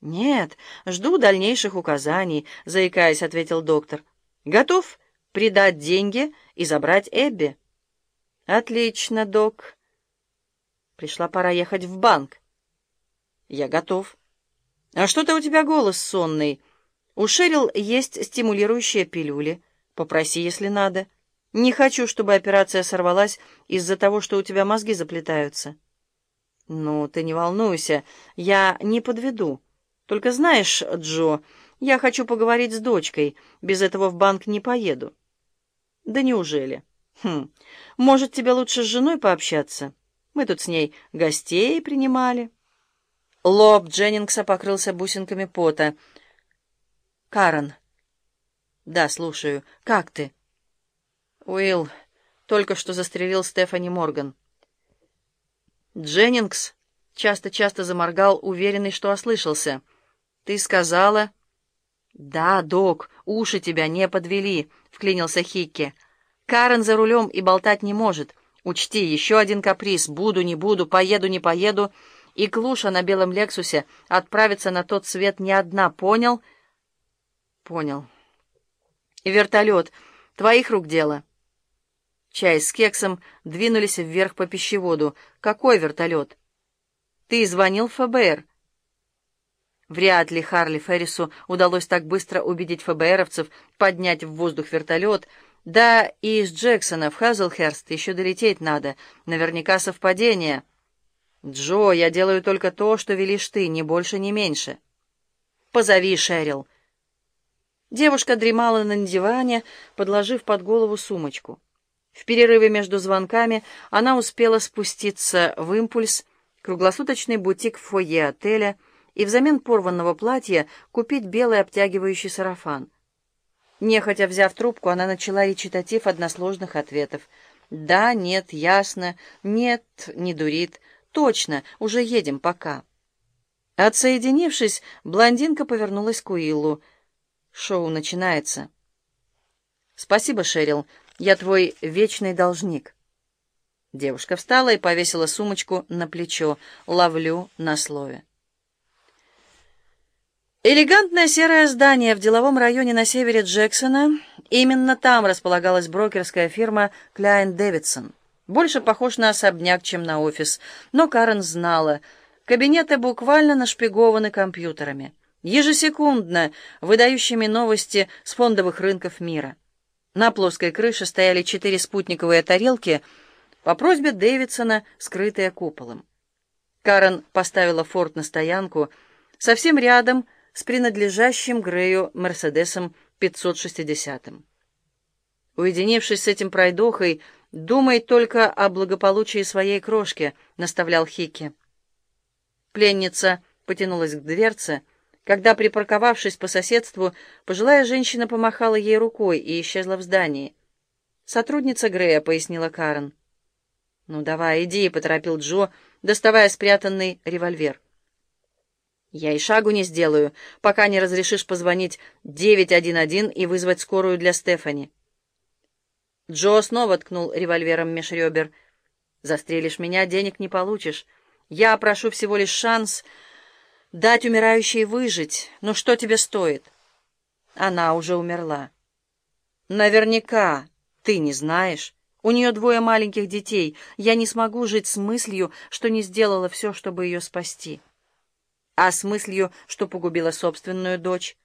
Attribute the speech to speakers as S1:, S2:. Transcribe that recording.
S1: «Нет, жду дальнейших указаний», — заикаясь, ответил доктор. «Готов придать деньги и забрать Эбби?» «Отлично, док. Пришла пора ехать в банк». «Я готов». «А что-то у тебя голос сонный. У Шерил есть стимулирующие пилюли. Попроси, если надо. Не хочу, чтобы операция сорвалась из-за того, что у тебя мозги заплетаются». «Ну, ты не волнуйся, я не подведу». Только знаешь, Джо, я хочу поговорить с дочкой. Без этого в банк не поеду. Да неужели? Хм, может, тебе лучше с женой пообщаться? Мы тут с ней гостей принимали. Лоб Дженнингса покрылся бусинками пота. Карен. Да, слушаю. Как ты? Уилл только что застрелил Стефани Морган. Дженнингс часто-часто заморгал, уверенный, что ослышался — «Ты сказала...» «Да, док, уши тебя не подвели», — вклинился Хикки. «Карен за рулем и болтать не может. Учти, еще один каприз. Буду, не буду, поеду, не поеду. И Клуша на белом Лексусе отправится на тот свет не одна, понял?» «Понял». «И вертолет. Твоих рук дело». Чай с кексом двинулись вверх по пищеводу. «Какой вертолет?» «Ты звонил в ФБР». Вряд ли Харли Феррису удалось так быстро убедить ФБРовцев поднять в воздух вертолет. Да и из Джексона в Хазлхерст еще долететь надо. Наверняка совпадение. «Джо, я делаю только то, что велишь ты, ни больше, ни меньше». «Позови Шерил». Девушка дремала на диване, подложив под голову сумочку. В перерыве между звонками она успела спуститься в «Импульс», круглосуточный бутик в фойе отеля, и взамен порванного платья купить белый обтягивающий сарафан. Нехотя взяв трубку, она начала речитатив односложных ответов. «Да, нет, ясно, нет, не дурит, точно, уже едем, пока». Отсоединившись, блондинка повернулась к Уиллу. «Шоу начинается». «Спасибо, Шерил, я твой вечный должник». Девушка встала и повесила сумочку на плечо. «Ловлю на слове». Элегантное серое здание в деловом районе на севере Джексона. Именно там располагалась брокерская фирма Кляйн Дэвидсон. Больше похож на особняк, чем на офис. Но Карен знала, кабинеты буквально нашпигованы компьютерами, ежесекундно выдающими новости с фондовых рынков мира. На плоской крыше стояли четыре спутниковые тарелки, по просьбе Дэвидсона, скрытые куполом. Карен поставила форт на стоянку, совсем рядом — с принадлежащим Грею Мерседесом 560. Уединившись с этим пройдохой, думай только о благополучии своей крошки, наставлял Хики. Пленница потянулась к дверце, когда, припарковавшись по соседству, пожилая женщина помахала ей рукой и исчезла в здании. «Сотрудница Грея», — пояснила Карен. «Ну давай, иди», — поторопил Джо, доставая спрятанный револьвер. Я и шагу не сделаю, пока не разрешишь позвонить 911 и вызвать скорую для Стефани. Джо снова ткнул револьвером меж. «Застрелишь меня, денег не получишь. Я прошу всего лишь шанс дать умирающей выжить. Но что тебе стоит?» Она уже умерла. «Наверняка. Ты не знаешь. У нее двое маленьких детей. Я не смогу жить с мыслью, что не сделала все, чтобы ее спасти» а с мыслью, что погубила собственную дочь.